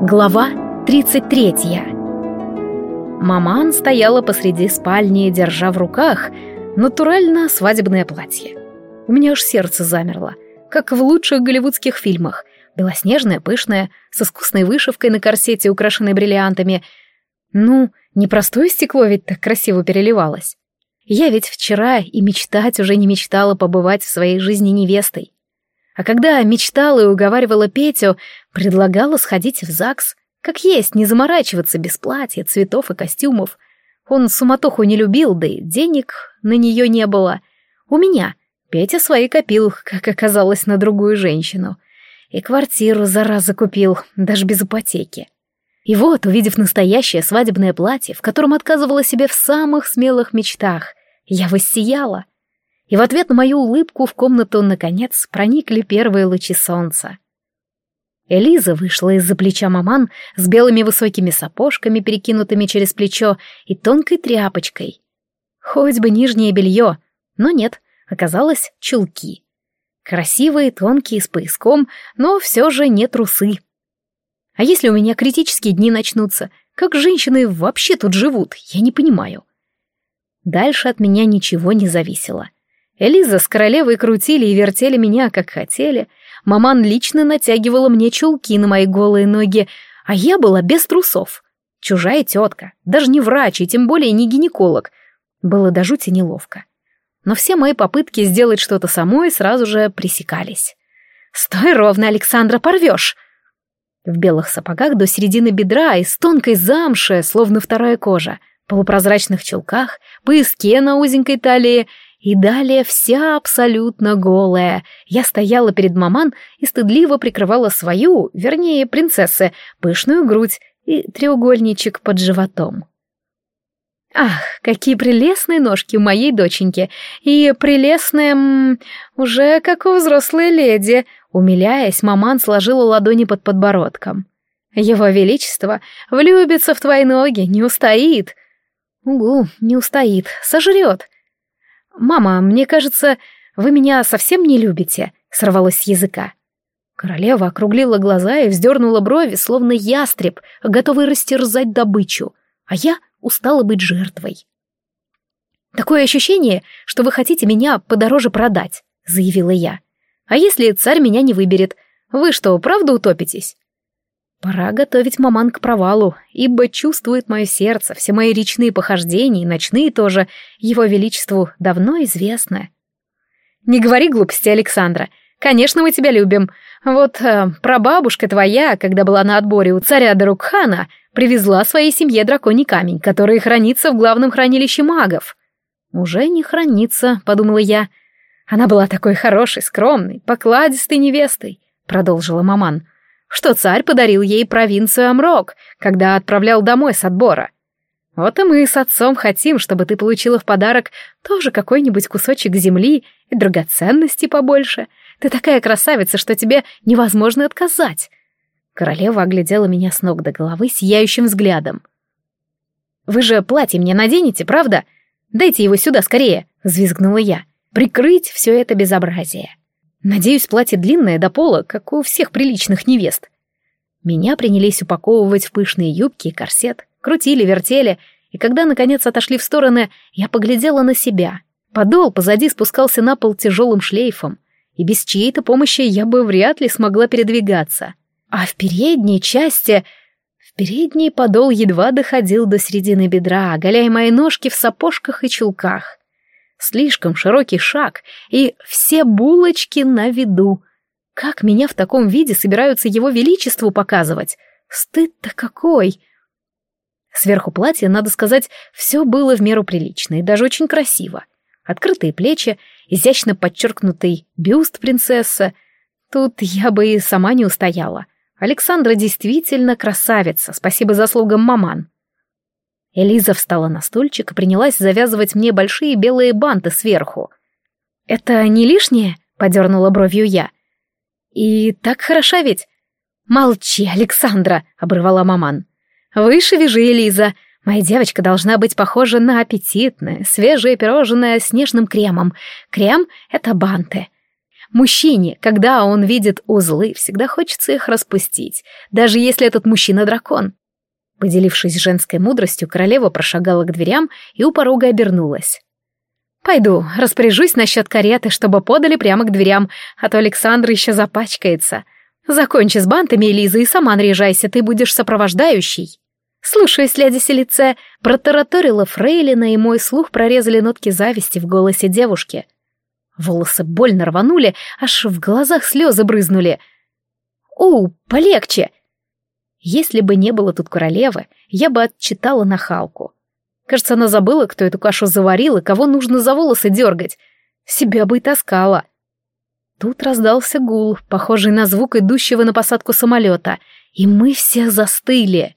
Глава 33 Маман стояла посреди спальни, держа в руках натурально свадебное платье. У меня аж сердце замерло, как в лучших голливудских фильмах. Белоснежное, пышное, с искусной вышивкой на корсете, украшенной бриллиантами. Ну, не простое стекло ведь так красиво переливалось. Я ведь вчера и мечтать уже не мечтала побывать в своей жизни невестой. А когда мечтала и уговаривала Петю, предлагала сходить в ЗАГС. Как есть, не заморачиваться без платья, цветов и костюмов. Он суматоху не любил, да и денег на нее не было. У меня. Петя свои копил, как оказалось, на другую женщину. И квартиру, зараза, купил, даже без ипотеки. И вот, увидев настоящее свадебное платье, в котором отказывала себе в самых смелых мечтах, я воссияла — и в ответ на мою улыбку в комнату, наконец, проникли первые лучи солнца. Элиза вышла из-за плеча маман с белыми высокими сапожками, перекинутыми через плечо, и тонкой тряпочкой. Хоть бы нижнее белье, но нет, оказалось чулки. Красивые, тонкие, с пояском, но все же не трусы. А если у меня критические дни начнутся, как женщины вообще тут живут, я не понимаю. Дальше от меня ничего не зависело. Элиза с королевой крутили и вертели меня, как хотели. Маман лично натягивала мне чулки на мои голые ноги, а я была без трусов. Чужая тетка, даже не врач и тем более не гинеколог. Было до жути неловко. Но все мои попытки сделать что-то самой сразу же пресекались. «Стой ровно, Александра, порвешь!» В белых сапогах до середины бедра из тонкой замши, словно вторая кожа, полупрозрачных чулках, пояске на узенькой талии — и далее вся абсолютно голая. Я стояла перед маман и стыдливо прикрывала свою, вернее, принцессы, пышную грудь и треугольничек под животом. Ах, какие прелестные ножки у моей доченьки, и прелестные, м, уже как у взрослой леди. Умиляясь, маман сложила ладони под подбородком. Его Величество влюбится в твои ноги, не устоит. Угу, не устоит, сожрет. «Мама, мне кажется, вы меня совсем не любите», — сорвалось с языка. Королева округлила глаза и вздернула брови, словно ястреб, готовый растерзать добычу, а я устала быть жертвой. «Такое ощущение, что вы хотите меня подороже продать», — заявила я. «А если царь меня не выберет? Вы что, правда утопитесь?» Пора готовить маман к провалу, ибо чувствует мое сердце, все мои речные похождения и ночные тоже, его величеству давно известны. Не говори глупости, Александра. Конечно, мы тебя любим. Вот э, прабабушка твоя, когда была на отборе у царя Дарукхана, привезла своей семье драконий камень, который хранится в главном хранилище магов. Уже не хранится, подумала я. Она была такой хорошей, скромной, покладистой невестой, продолжила маман что царь подарил ей провинцию Амрок, когда отправлял домой с отбора. Вот и мы с отцом хотим, чтобы ты получила в подарок тоже какой-нибудь кусочек земли и драгоценности побольше. Ты такая красавица, что тебе невозможно отказать. Королева оглядела меня с ног до головы сияющим взглядом. «Вы же платье мне наденете, правда? Дайте его сюда скорее!» — взвизгнула я. «Прикрыть все это безобразие!» Надеюсь, платье длинное до пола, как у всех приличных невест. Меня принялись упаковывать в пышные юбки и корсет, крутили, вертели, и когда, наконец, отошли в стороны, я поглядела на себя. Подол позади спускался на пол тяжелым шлейфом, и без чьей-то помощи я бы вряд ли смогла передвигаться. А в передней части... В передний подол едва доходил до середины бедра, оголяя мои ножки в сапожках и чулках. Слишком широкий шаг, и все булочки на виду. Как меня в таком виде собираются его величеству показывать? Стыд-то какой! Сверху платья, надо сказать, все было в меру прилично и даже очень красиво. Открытые плечи, изящно подчеркнутый бюст принцессы. Тут я бы и сама не устояла. Александра действительно красавица, спасибо заслугам маман. Элиза встала на стульчик и принялась завязывать мне большие белые банты сверху. «Это не лишнее?» — подернула бровью я. «И так хороша ведь?» «Молчи, Александра!» — оборвала маман. «Выше вяжи, Элиза. Моя девочка должна быть похожа на аппетитное, свежее пирожное с нежным кремом. Крем — это банты. Мужчине, когда он видит узлы, всегда хочется их распустить, даже если этот мужчина дракон. Поделившись женской мудростью, королева прошагала к дверям и у порога обернулась. «Пойду, распоряжусь насчет кареты, чтобы подали прямо к дверям, а то Александр еще запачкается. Закончи с бантами, Элиза, и сама наряжайся, ты будешь сопровождающий». «Слушаюсь, леди Селице», — протараторила Фрейлина, и мой слух прорезали нотки зависти в голосе девушки. Волосы больно рванули, аж в глазах слезы брызнули. «О, полегче!» Если бы не было тут королевы, я бы отчитала нахалку. Кажется, она забыла, кто эту кашу заварил и кого нужно за волосы дергать. Себя бы и таскала. Тут раздался гул, похожий на звук идущего на посадку самолета, и мы все застыли.